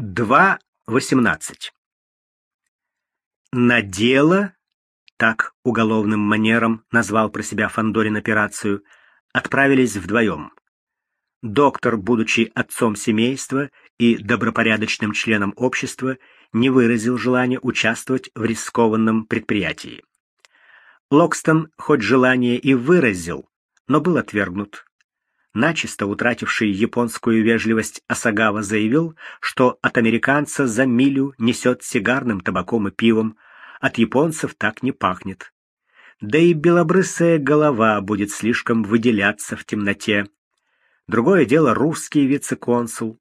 2.18. На дело, так уголовным манером назвал про себя Фандорин операцию, отправились вдвоем. Доктор, будучи отцом семейства и добропорядочным членом общества, не выразил желания участвовать в рискованном предприятии. Локстон хоть желание и выразил, но был отвергнут начисто утративший японскую вежливость Асагава заявил, что от американца за милю несет сигарным табаком и пивом, от японцев так не пахнет. Да и белобрысая голова будет слишком выделяться в темноте. Другое дело русский вице-консул.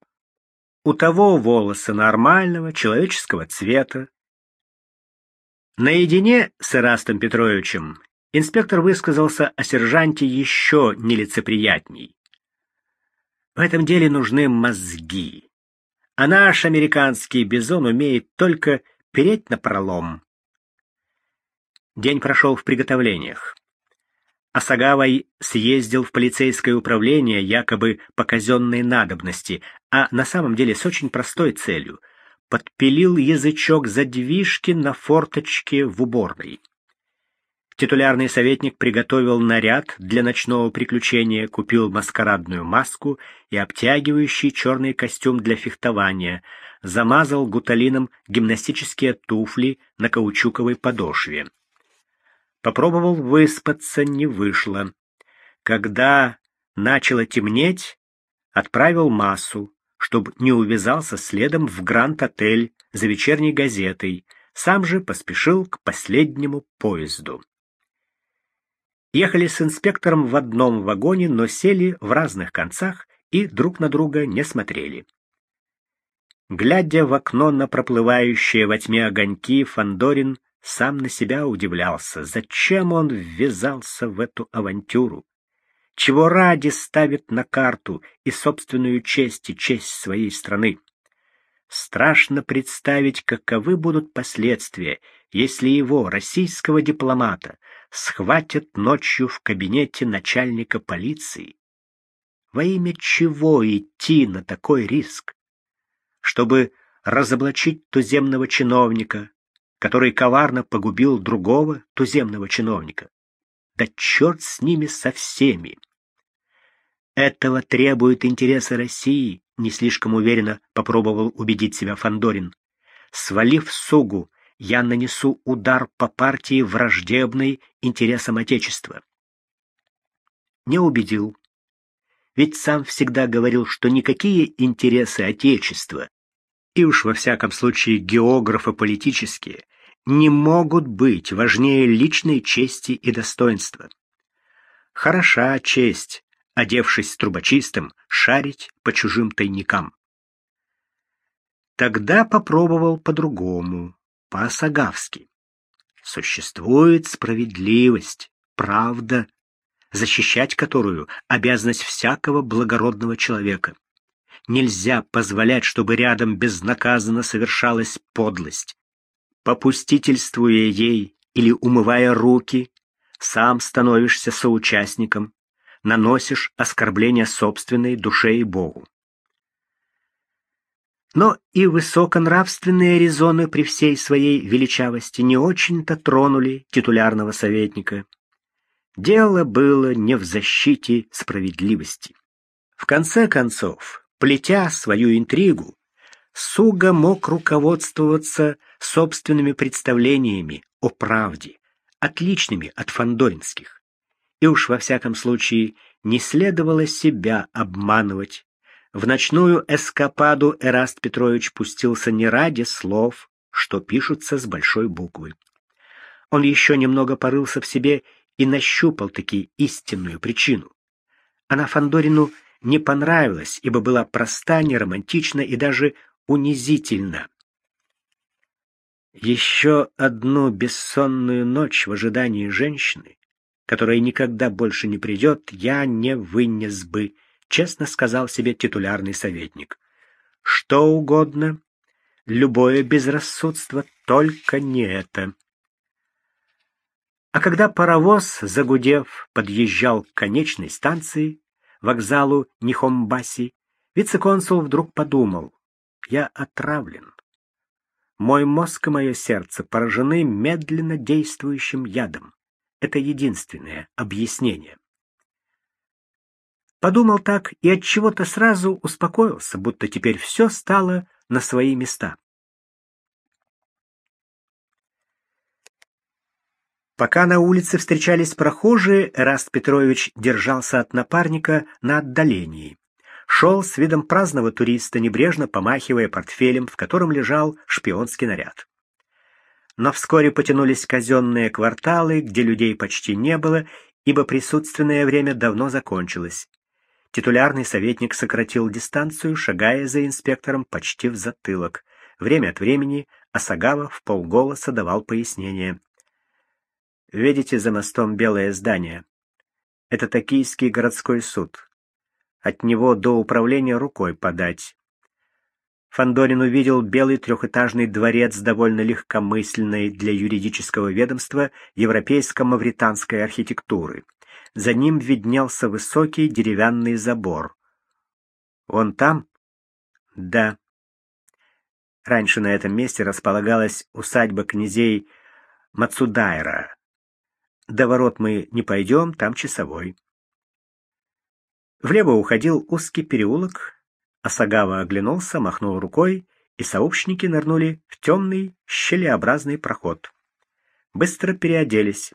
У того волосы нормального, человеческого цвета. Наедине с Ирастом Петровичем инспектор высказался о сержанте еще нелицеприятней. В этом деле нужны мозги. А наш американский бизон умеет только переть на пролом. День прошел в приготовлениях. Асагавай съездил в полицейское управление якобы по казенной надобности, а на самом деле с очень простой целью — подпилил язычок задвижки на форточке в уборной. Титулярный советник приготовил наряд для ночного приключения, купил маскарадную маску и обтягивающий черный костюм для фехтования, замазал гуталином гимнастические туфли на каучуковой подошве. Попробовал выспаться, не вышло. Когда начало темнеть, отправил массу, чтобы не увязался следом в Гранд-отель за вечерней газетой, сам же поспешил к последнему поезду. Ехали с инспектором в одном вагоне, но сели в разных концах и друг на друга не смотрели. Глядя в окно на проплывающие во тьме огоньки, Фандорин сам на себя удивлялся, зачем он ввязался в эту авантюру. Чего ради ставит на карту и собственную честь и честь своей страны. Страшно представить, каковы будут последствия, если его, российского дипломата, схватят ночью в кабинете начальника полиции? Во имя чего идти на такой риск? Чтобы разоблачить туземного чиновника, который коварно погубил другого туземного чиновника. Да черт с ними со всеми! Этого требуют интересы России, не слишком уверенно попробовал убедить себя Фандорин. Свалив сугу, я нанесу удар по партии враждебной интересам Отечества. Не убедил. Ведь сам всегда говорил, что никакие интересы Отечества, и уж во всяком случае географы политические, не могут быть важнее личной чести и достоинства. Хороша честь, одевшись трубочистым, шарить по чужим тайникам. Тогда попробовал по-другому по-сагавски. Существует справедливость, правда, защищать которую обязанность всякого благородного человека. Нельзя позволять, чтобы рядом безнаказанно совершалась подлость. Попустительствуя ей или умывая руки, сам становишься соучастником, наносишь оскорбление собственной душе и Богу. Но и высоконравственные резоны при всей своей величавости не очень-то тронули титулярного советника. Дело было не в защите справедливости. В конце концов, плетя свою интригу, Суга мог руководствоваться собственными представлениями о правде, отличными от фандоринских. И уж во всяком случае не следовало себя обманывать в ночную эскападу Эраст Петрович пустился не ради слов, что пишутся с большой буквы. Он еще немного порылся в себе и нащупал таки истинную причину. Она Фандорину не понравилась, ибо была проста, неромантична и даже унизительна. Еще одну бессонную ночь в ожидании женщины, которая никогда больше не придет, я не вынес бы, честно сказал себе титулярный советник. Что угодно, любое безрассудство, только не это. А когда паровоз, загудев, подъезжал к конечной станции, вокзалу Нихомбаси, вице-консул вдруг подумал, Я отравлен. Мой мозг и мое сердце поражены медленно действующим ядом. Это единственное объяснение. Подумал так и от чего-то сразу успокоился, будто теперь все стало на свои места. Пока на улице встречались прохожие, Раст Петрович держался от напарника на отдалении шел с видом праздного туриста, небрежно помахивая портфелем, в котором лежал шпионский наряд. Но вскоре потянулись казенные кварталы, где людей почти не было, ибо присутственное время давно закончилось. Титулярный советник сократил дистанцию, шагая за инспектором почти в затылок. Время от времени Асагава в полголоса давал пояснение. «Видите за мостом белое здание? Это Токийский городской суд. От него до управления рукой подать. Фандорин увидел белый трехэтажный дворец довольно легкомысленной для юридического ведомства европейско-мавританской архитектуры. За ним виднелся высокий деревянный забор. «Он там?» «Да». Раньше на этом месте располагалась усадьба князей Мацудайра. До ворот мы не пойдем, там часовой. Влево уходил узкий переулок, Асагава оглянулся, махнул рукой, и сообщники нырнули в темный щелеобразный проход. Быстро переоделись.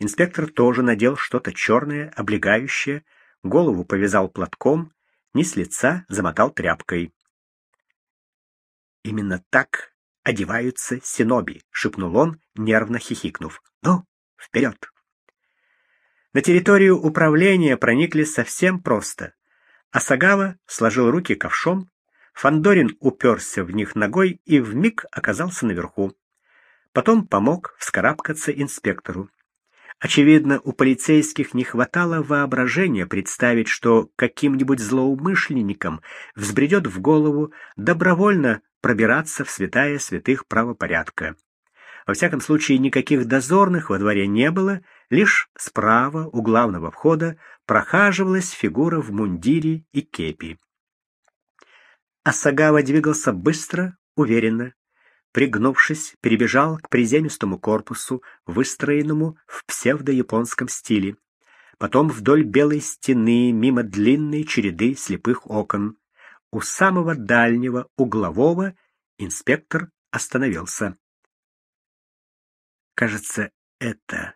Инспектор тоже надел что-то черное, облегающее, голову повязал платком, низ лица замотал тряпкой. «Именно так одеваются синоби», — шепнул он, нервно хихикнув. «Ну, вперед!» На территорию управления проникли совсем просто. Асагава сложил руки ковшом, Фандорин уперся в них ногой и вмиг оказался наверху. Потом помог вскарабкаться инспектору. Очевидно, у полицейских не хватало воображения представить, что каким-нибудь злоумышленникам взбредет в голову добровольно пробираться в святая святых правопорядка. Во всяком случае, никаких дозорных во дворе не было, лишь справа у главного входа прохаживалась фигура в мундире и кепи. Асагава двигался быстро, уверенно. Пригнувшись, перебежал к приземистому корпусу, выстроенному в псевдо-японском стиле. Потом вдоль белой стены, мимо длинной череды слепых окон. У самого дальнего, углового, инспектор остановился. Кажется, это.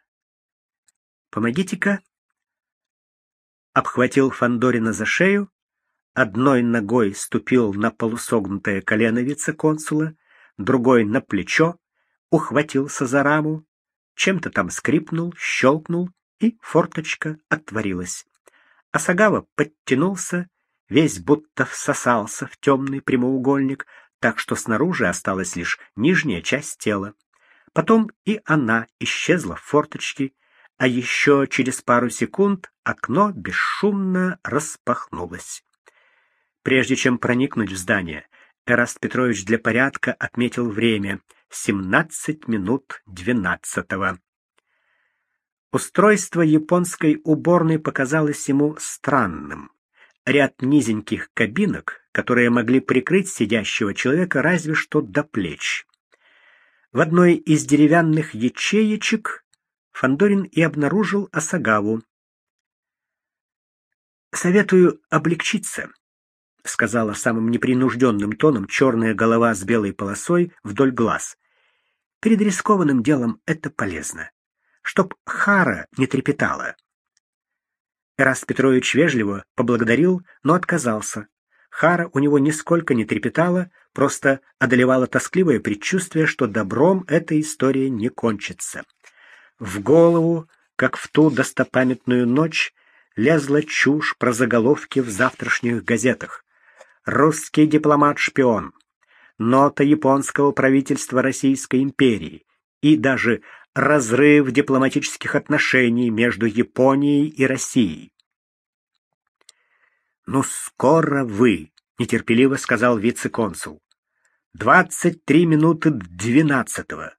Помогите-ка. Обхватил Фандорина за шею, одной ногой ступил на полусогнутое колено вице-консула, другой на плечо, ухватился за раму, чем-то там скрипнул, щелкнул, и форточка отворилась. Асагава подтянулся, весь будто всосался в темный прямоугольник, так что снаружи осталась лишь нижняя часть тела. Потом и она исчезла в форточке, а еще через пару секунд окно бесшумно распахнулось. Прежде чем проникнуть в здание, Эраст Петрович для порядка отметил время — 17 минут 12 Устройство японской уборной показалось ему странным. Ряд низеньких кабинок, которые могли прикрыть сидящего человека разве что до плеч. В одной из деревянных ячеечек Фандорин и обнаружил Асагаву. «Советую облегчиться», — сказала самым непринужденным тоном черная голова с белой полосой вдоль глаз. «Перед рискованным делом это полезно, чтоб Хара не трепетала». Эраст Петрович вежливо поблагодарил, но отказался. Хара у него нисколько не трепетала, просто одолевало тоскливое предчувствие, что добром эта история не кончится. В голову, как в ту достопамятную ночь, лезла чушь про заголовки в завтрашних газетах. «Русский дипломат-шпион», «Нота японского правительства Российской империи» и даже «Разрыв дипломатических отношений между Японией и Россией». «Ну, скоро вы», — нетерпеливо сказал вице-консул. «Двадцать три минуты двенадцатого.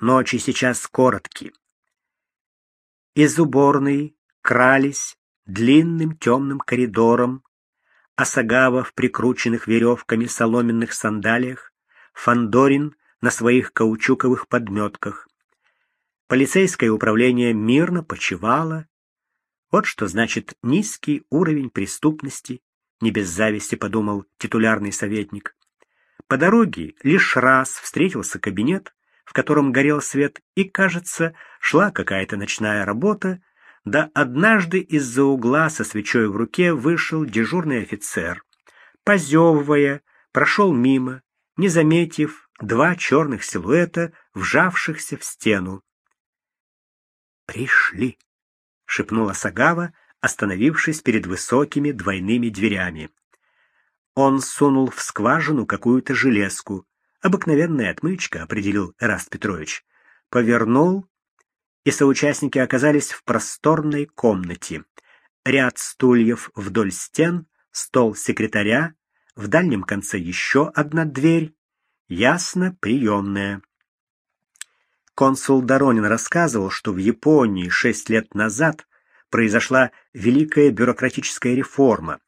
Ночи сейчас короткие». Из уборной крались длинным темным коридором, Асагава в прикрученных веревками соломенных сандалиях, Фандорин на своих каучуковых подметках. Полицейское управление мирно почивало. Вот что значит низкий уровень преступности, не без зависти подумал титулярный советник. По дороге лишь раз встретился кабинет, в котором горел свет, и, кажется, шла какая-то ночная работа, да однажды из-за угла со свечой в руке вышел дежурный офицер. Позевывая, прошел мимо, не заметив два черных силуэта, вжавшихся в стену. «Пришли!» — шепнула Сагава, остановившись перед высокими двойными дверями. Он сунул в скважину какую-то железку. Обыкновенная отмычка, определил Эраст Петрович. Повернул, и соучастники оказались в просторной комнате. Ряд стульев вдоль стен, стол секретаря, в дальнем конце еще одна дверь, ясно приемная. Консул Доронин рассказывал, что в Японии шесть лет назад произошла великая бюрократическая реформа,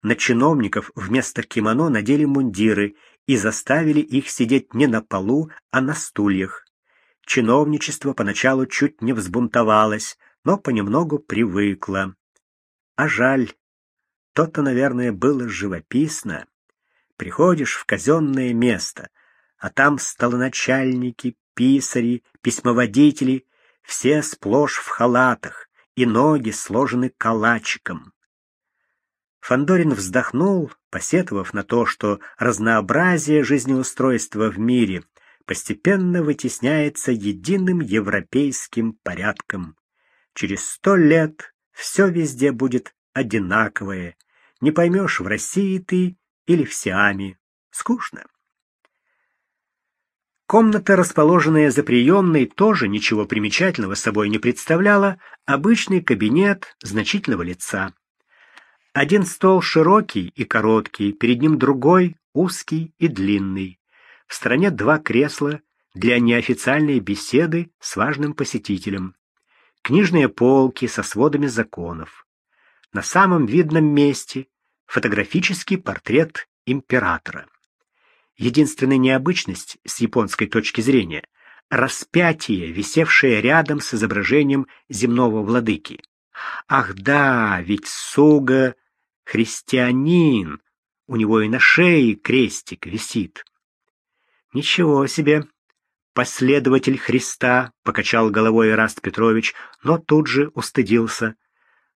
на чиновников вместо кимоно надели мундиры и заставили их сидеть не на полу, а на стульях. Чиновничество поначалу чуть не взбунтовалось, но понемногу привыкло. А жаль, то-то, наверное, было живописно. Приходишь в казенное место, а там столоначальники, писари, письмоводители, все сплошь в халатах, и ноги сложены калачиком. Фандорин вздохнул, посетовав на то, что разнообразие жизнеустройства в мире постепенно вытесняется единым европейским порядком. Через сто лет все везде будет одинаковое. Не поймешь, в России ты или в Сиаме. Скучно. Комната, расположенная за приемной, тоже ничего примечательного собой не представляла, обычный кабинет значительного лица. Один стол широкий и короткий, перед ним другой узкий и длинный. В стороне два кресла для неофициальной беседы с важным посетителем. Книжные полки со сводами законов. На самом видном месте фотографический портрет императора. Единственная необычность с японской точки зрения — распятие, висевшее рядом с изображением земного владыки. Ах да, ведь Суга христианин, у него и на шее крестик висит. Ничего себе, последователь Христа, покачал головой Ираст Петрович, но тут же устыдился.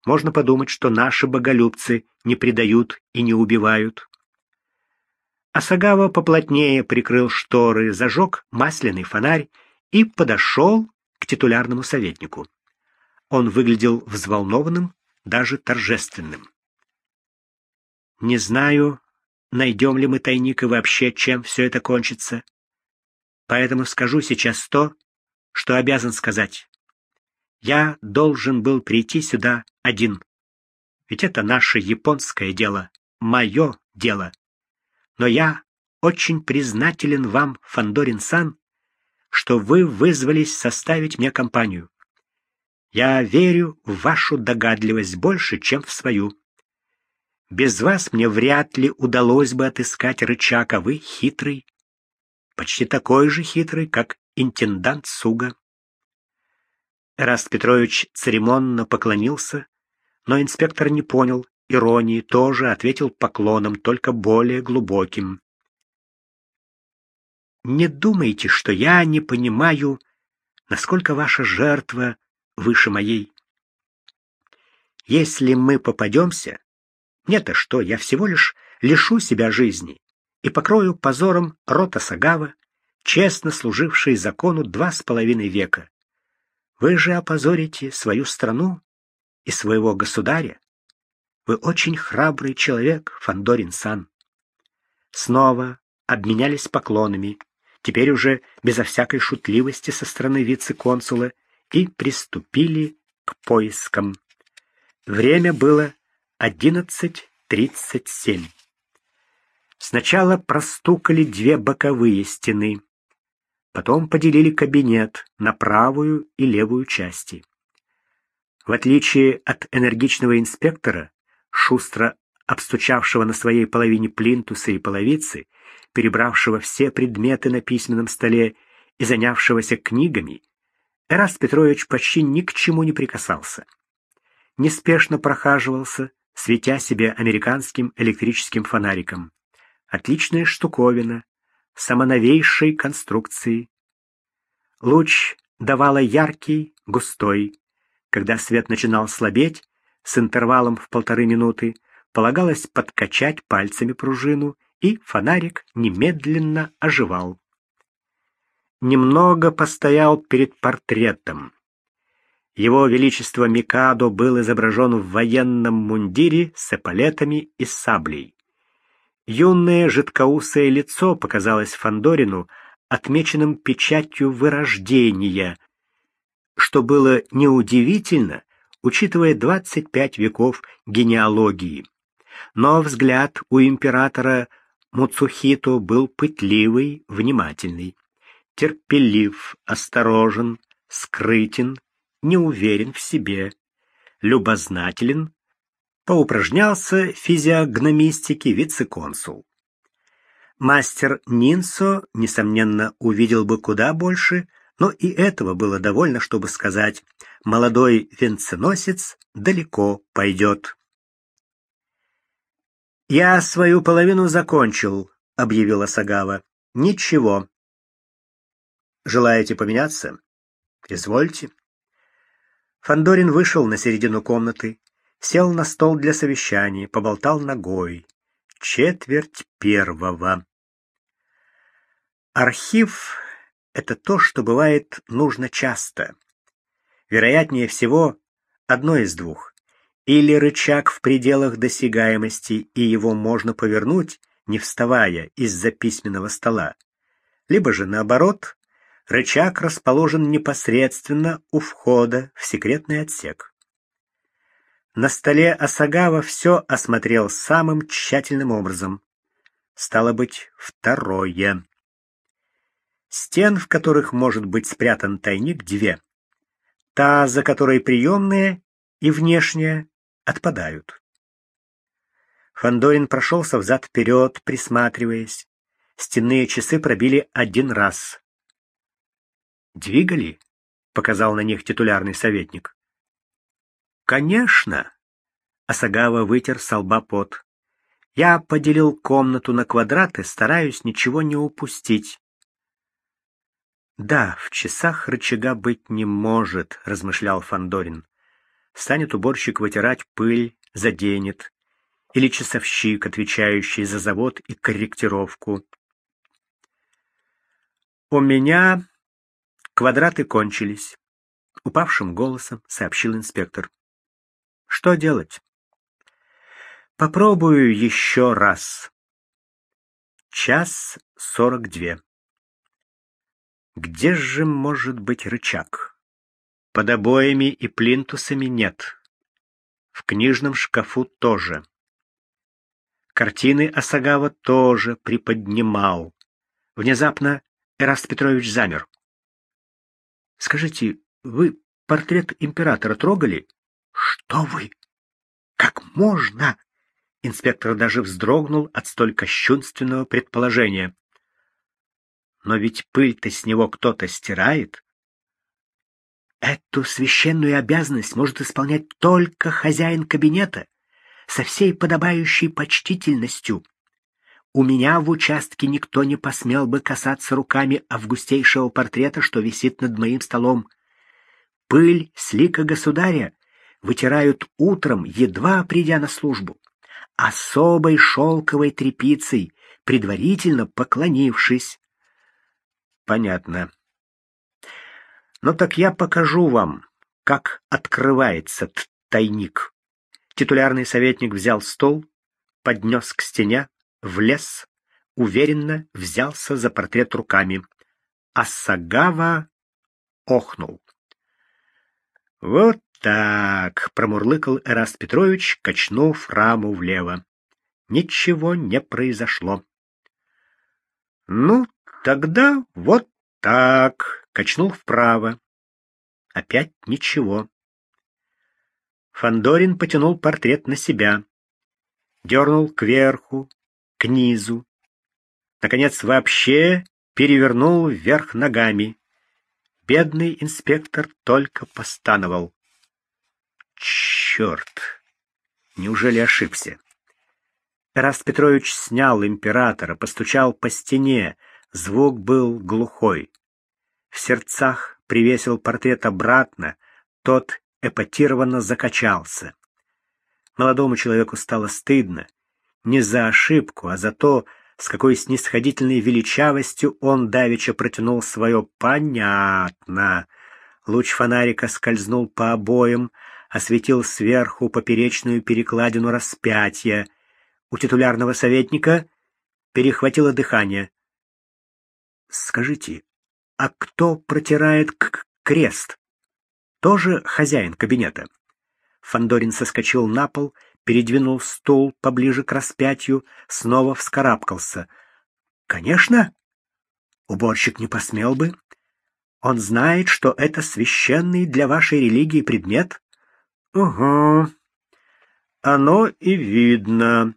Можно подумать, что наши боголюбцы не предают и не убивают. Асагава поплотнее прикрыл шторы, зажег масляный фонарь и подошел к титулярному советнику. Он выглядел взволнованным, даже торжественным. Не знаю, найдем ли мы тайник и вообще, чем все это кончится. Поэтому скажу сейчас то, что обязан сказать. Я должен был прийти сюда один. Ведь это наше японское дело, мое дело. Но я очень признателен вам, Фандорин-сан, что вы вызвались составить мне компанию. Я верю в вашу догадливость больше, чем в свою. Без вас мне вряд ли удалось бы отыскать рычаг, а вы хитрый. Почти такой же хитрый, как интендант Суга. Раст Петрович церемонно поклонился, но инспектор не понял иронии, тоже ответил поклоном, только более глубоким. Не думайте, что я не понимаю, насколько ваша жертва выше моей. Если мы попадемся, мне-то что, я всего лишь лишу себя жизни и покрою позором рота Сагава, честно служивший закону два с половиной века. Вы же опозорите свою страну и своего государя. Вы очень храбрый человек, Фандорин-сан. Снова обменялись поклонами, теперь уже безо всякой шутливости со стороны вице-консула, и приступили к поискам. Время было 11.37. Сначала простукали две боковые стены, потом поделили кабинет на правую и левую части. В отличие от энергичного инспектора, шустро обстучавшего на своей половине плинтуса и половицы, перебравшего все предметы на письменном столе и занявшегося книгами, Эраст Петрович почти ни к чему не прикасался. Неспешно прохаживался, светя себе американским электрическим фонариком. Отличная штуковина, самоновейшей конструкции. Луч давала яркий, густой. Когда свет начинал слабеть, с интервалом в полторы минуты, полагалось подкачать пальцами пружину, и фонарик немедленно оживал. Немного постоял перед портретом. Его Величество Микадо был изображен в военном мундире с эполетами и саблей. Юное жидкоусое лицо показалось Фандорину отмеченным печатью вырождения, что было неудивительно, учитывая 25 веков генеалогии. Но взгляд у императора Муцухито был пытливый, внимательный, терпелив, осторожен, скрытен, неуверен в себе, любознателен, поупражнялся в физиогномистике вице-консул. Мастер Нинсо, несомненно, увидел бы куда больше, но и этого было довольно, чтобы сказать «молодой венценосец далеко пойдет». «Я свою половину закончил», — объявила Сагава. «Ничего». «Желаете поменяться?» «Извольте». Фандорин вышел на середину комнаты, сел на стол для совещаний, поболтал ногой. Четверть первого. Архив — это то, что бывает нужно часто. Вероятнее всего, одно из двух. Или рычаг в пределах досягаемости, и его можно повернуть, не вставая из-за письменного стола. Либо же наоборот, рычаг расположен непосредственно у входа в секретный отсек. На столе Асагава все осмотрел самым тщательным образом. Стало быть, второе. Стен, в которых может быть спрятан тайник, две. Та, за которой приемная, и внешняя, отпадают. Фандорин прошелся взад-вперед, присматриваясь. Стенные часы пробили один раз. «Двигали?» — показал на них титулярный советник. «Конечно!» — Асагава вытер с лба пот. «Я поделил комнату на квадраты, стараюсь ничего не упустить». «Да, в часах рычага быть не может», — размышлял Фандорин. Станет уборщик вытирать пыль, заденет. Или часовщик, отвечающий за завод и корректировку. «У меня квадраты кончились», — упавшим голосом сообщил инспектор. «Что делать?» «Попробую еще раз». Час сорок две. Где же может быть рычаг? Под обоями и плинтусами нет. В книжном шкафу тоже. Картины Асагава тоже приподнимал. Внезапно Эраст Петрович замер. «Скажите, вы портрет императора трогали?» «Что вы? Как можно?» Инспектор даже вздрогнул от столь кощунственного предположения. «Но ведь пыль-то с него кто-то стирает. Эту священную обязанность может исполнять только хозяин кабинета со всей подобающей почтительностью. У меня в участке никто не посмел бы касаться руками августейшего портрета, что висит над моим столом. Пыль с лика государя вытирают утром, едва придя на службу, особой шелковой тряпицей, предварительно поклонившись. Понятно. Ну так я покажу вам, как открывается тайник. Титулярный советник взял стол, поднес к стене, влез, уверенно взялся за портрет руками. А Сагава охнул. «Вот так», — промурлыкал Эраст Петрович, качнув раму влево. Ничего не произошло. «Ну, тогда вот так», качнул вправо. Опять ничего. Фандорин потянул портрет на себя. дернул кверху, к низу. Наконец, вообще перевернул вверх ногами. Бедный инспектор только постановал. Черт! Неужели ошибся? Эраст Петрович снял императора, постучал по стене. Звук был глухой. В сердцах привесил портрет обратно, тот эпатированно закачался. Молодому человеку стало стыдно не за ошибку, а за то, с какой снисходительной величавостью он давеча протянул свое «понятно». Луч фонарика скользнул по обоям, осветил сверху поперечную перекладину распятия. У титулярного советника перехватило дыхание. «Скажите, а кто протирает к крест? Тоже хозяин кабинета?» Фандорин соскочил на пол передвинул стул поближе к распятию, снова вскарабкался. «Конечно! Уборщик не посмел бы. Он знает, что это священный для вашей религии предмет?» «Угу. Оно и видно».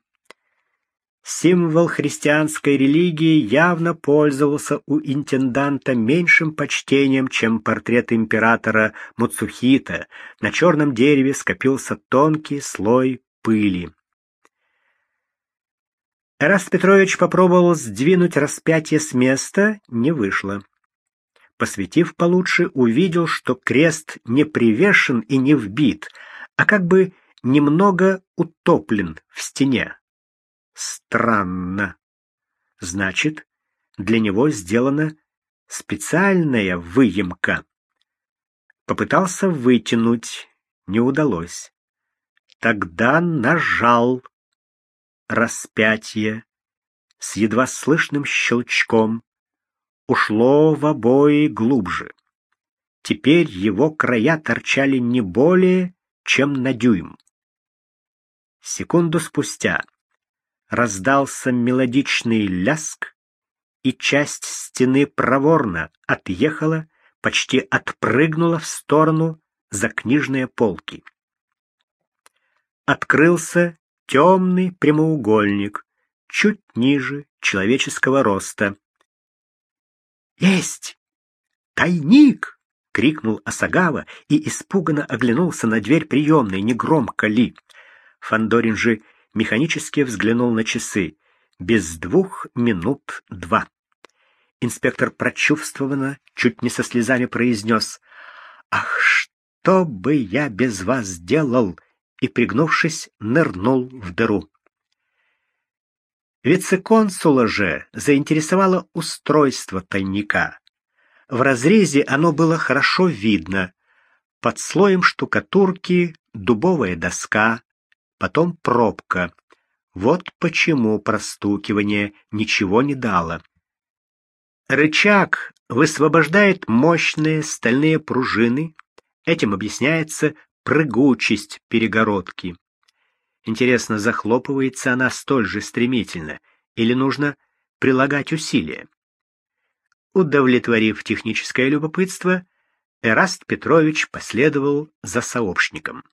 Символ христианской религии явно пользовался у интенданта меньшим почтением, чем портрет императора Муцухита. На черном дереве скопился тонкий слой пыли. Эраст Петрович попробовал сдвинуть распятие с места, не вышло. Посветив получше, увидел, что крест не привешен и не вбит, а как бы немного утоплен в стене. Странно. Значит, для него сделана специальная выемка. Попытался вытянуть, не удалось. Тогда нажал распятие с едва слышным щелчком ушло в обои глубже. Теперь его края торчали не более, чем на дюйм. Секунду спустя раздался мелодичный ляск, и часть стены проворно отъехала, почти отпрыгнула в сторону за книжные полки открылся темный прямоугольник, чуть ниже человеческого роста. «Есть! Тайник!» — крикнул Асагава и испуганно оглянулся на дверь приемной, негромко ли. Фандорин же механически взглянул на часы. Без двух минут два. Инспектор прочувствованно, чуть не со слезами произнес «Ах, что бы я без вас делал!» И, пригнувшись, нырнул в дыру. Вице-консула же заинтересовало устройство тайника. В разрезе оно было хорошо видно. Под слоем штукатурки дубовая доска, потом пробка. Вот почему простукивание ничего не дало. Рычаг высвобождает мощные стальные пружины. Этим объясняется прыгучесть перегородки. Интересно, захлопывается она столь же стремительно или нужно прилагать усилия? Удовлетворив техническое любопытство, Эраст Петрович последовал за сообщником.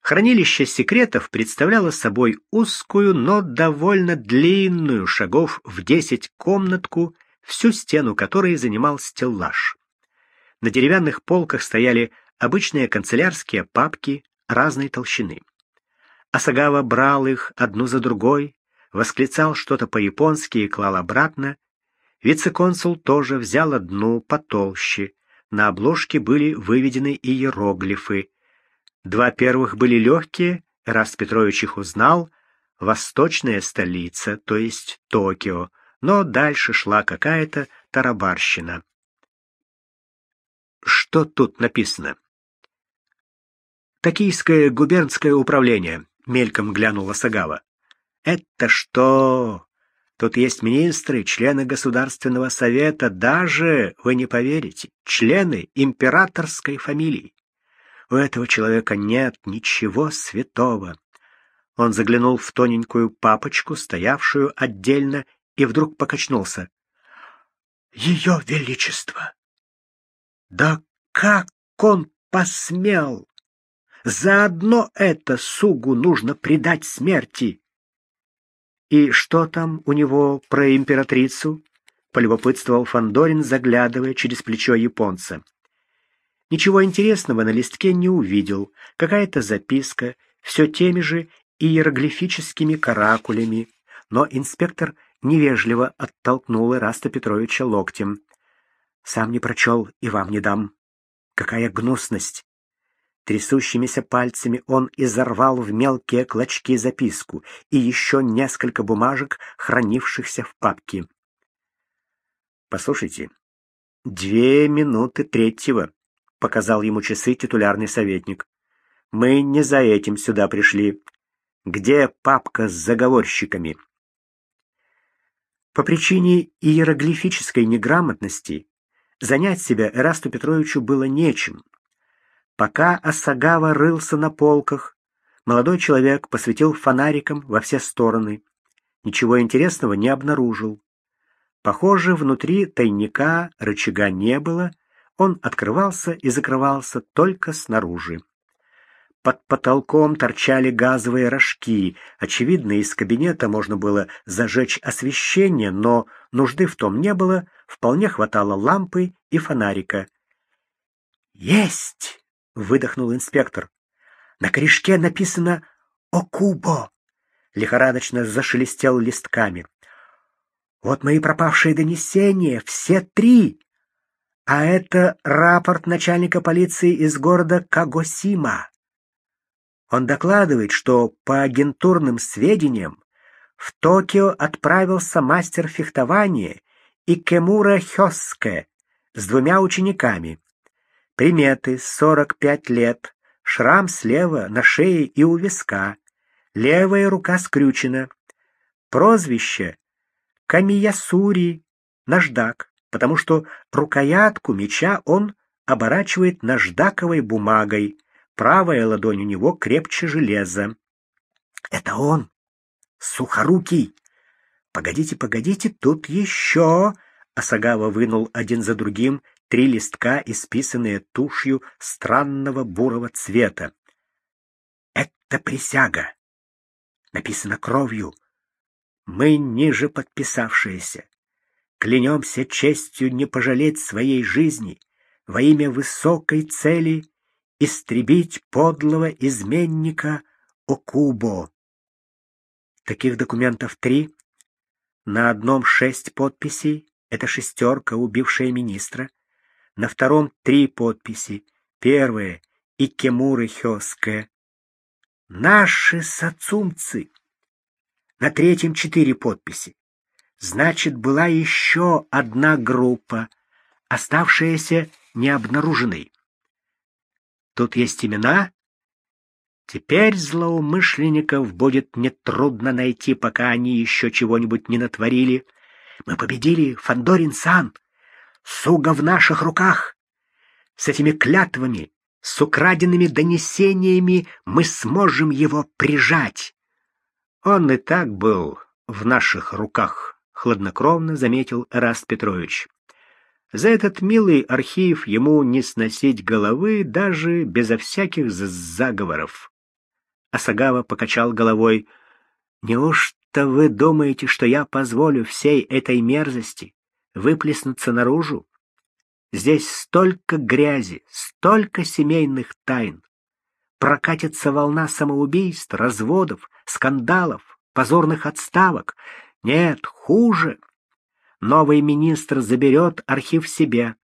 Хранилище секретов представляло собой узкую, но довольно длинную, шагов в десять комнатку, всю стену которой занимал стеллаж. На деревянных полках стояли обычные канцелярские папки разной толщины. Асагава брал их одну за другой, восклицал что-то по-японски и клал обратно. Вице-консул тоже взял одну потолще. На обложке были выведены иероглифы. Два первых были легкие, раз Петрович их узнал, восточная столица, то есть Токио, но дальше шла какая-то тарабарщина. Что тут написано? Токийское губернское управление, мельком глянула Сагава. Это что? Тут есть министры, члены Государственного совета, даже, вы не поверите, члены императорской фамилии. У этого человека нет ничего святого. Он заглянул в тоненькую папочку, стоявшую отдельно, и вдруг покачнулся. Ее величество! Да как он посмел! Заодно это Сугу нужно предать смерти. И что там у него про императрицу? полюбопытствовал Фандорин, заглядывая через плечо японца. Ничего интересного на листке не увидел. Какая-то записка, все теми же иероглифическими каракулями, но инспектор невежливо оттолкнул Ираста Петровича локтем. «Сам не прочел и вам не дам. Какая гнусность!» Трясущимися пальцами он изорвал в мелкие клочки записку и еще несколько бумажек, хранившихся в папке. «Послушайте, две минуты третьего», — показал ему часы титулярный советник. «Мы не за этим сюда пришли. Где папка с заговорщиками?» По причине иероглифической неграмотности занять себя Эрасту Петровичу было нечем. Пока Асагава рылся на полках, молодой человек посветил фонариком во все стороны. Ничего интересного не обнаружил. Похоже, внутри тайника рычага не было, он открывался и закрывался только снаружи. Под потолком торчали газовые рожки. Очевидно, из кабинета можно было зажечь освещение, но нужды в том не было, вполне хватало лампы и фонарика. «Есть!» — выдохнул инспектор. «На корешке написано «Окубо». Лихорадочно зашелестел листками. «Вот мои пропавшие донесения, все три!» А это рапорт начальника полиции из города Кагосима. Он докладывает, что по агентурным сведениям в Токио отправился мастер фехтования Икемура Хёске с двумя учениками. Приметы 45 лет, шрам слева на шее и у виска, левая рука скрючена. Прозвище Камиясури наждак, потому что рукоятку меча он оборачивает наждаковой бумагой, Правая ладонь у него крепче железа. Это он, сухорукий. Погодите, погодите, тут еще... Асагава вынул один за другим три листка, исписанные тушью странного бурого цвета. Это присяга. Написано кровью. Мы ниже подписавшиеся. Клянемся честью не пожалеть своей жизни во имя высокой цели истребить подлого изменника Окубо. Таких документов три. На одном шесть подписей, это шестерка, убившая министра. На втором три подписи. Первое — Икемуры Хёске. Наши сацумцы. На третьем четыре подписи. Значит, была еще одна группа, оставшаяся необнаруженной. Тут есть имена. Теперь злоумышленников будет нетрудно найти, пока они еще чего-нибудь не натворили. Мы победили, Фандорин-сан. Суга в наших руках. С этими клятвами, с украденными донесениями мы сможем его прижать. Он и так был в наших руках, хладнокровно заметил Эраст Петрович. За этот милый архив ему не сносить головы даже безо всяких заговоров. Асагава покачал головой. «Неужто вы думаете, что я позволю всей этой мерзости выплеснуться наружу? Здесь столько грязи, столько семейных тайн. Прокатится волна самоубийств, разводов, скандалов, позорных отставок. Нет, хуже новый министр заберет архив себе,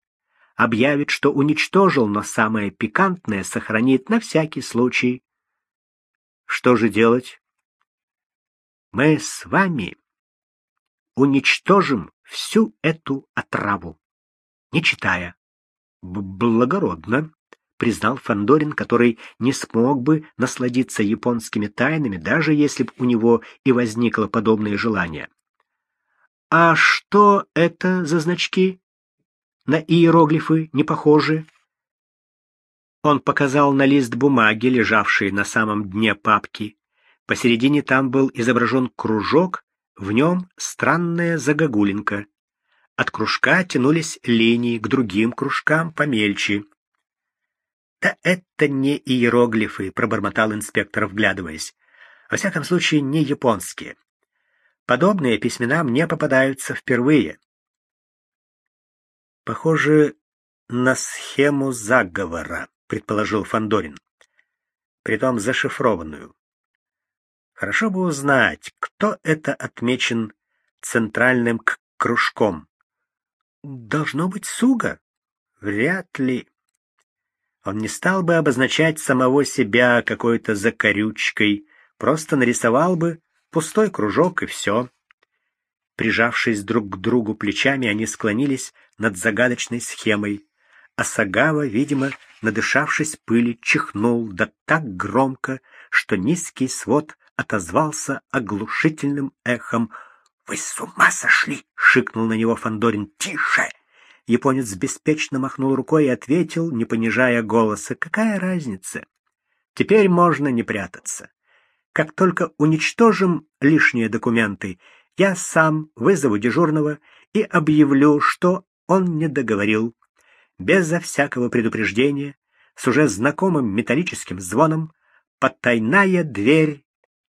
объявит, что уничтожил, но самое пикантное сохранит на всякий случай. Что же делать? Мы с вами уничтожим всю эту отраву, не читая. Б Благородно, признал Фандорин, который не смог бы насладиться японскими тайнами, даже если бы у него и возникло подобное желание. А что это за значки? На иероглифы не похожи. Он показал на лист бумаги, лежавший на самом дне папки. Посередине там был изображен кружок, в нем странная загогулинка. От кружка тянулись линии к другим кружкам помельче. Да это не иероглифы, пробормотал инспектор, вглядываясь. Во всяком случае, не японские. Подобные письмена мне попадаются впервые. Похоже на схему заговора, предположил Фандорин. Притом зашифрованную. Хорошо бы узнать, кто это отмечен центральным кружком. Должно быть Суга. Вряд ли. Он не стал бы обозначать самого себя какой-то закорючкой, просто нарисовал бы пустой кружок и все. Прижавшись друг к другу плечами, они склонились над загадочной схемой. А Сагава, видимо, надышавшись пыли, чихнул да так громко, что низкий свод отозвался оглушительным эхом. «Вы с ума сошли!» — шикнул на него Фандорин. «Тише!» Японец беспечно махнул рукой и ответил, не понижая голоса, «Какая разница? Теперь можно не прятаться. Как только уничтожим лишние документы, я сам вызову дежурного и объявлю, что он не договорил. Безо всякого предупреждения, с уже знакомым металлическим звоном, потайная дверь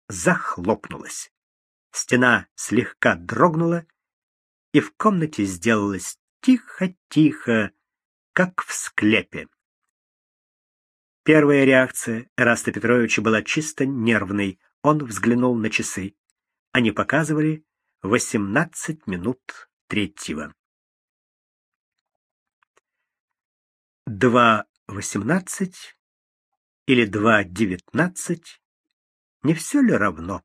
захлопнулась. Стена слегка дрогнула, и в комнате сделалось тихо-тихо, как в склепе. Первая реакция Эраста Петровича была чисто нервной. Он взглянул на часы. Они показывали восемнадцать минут третьего. Два восемнадцать или два девятнадцать? Не все ли равно?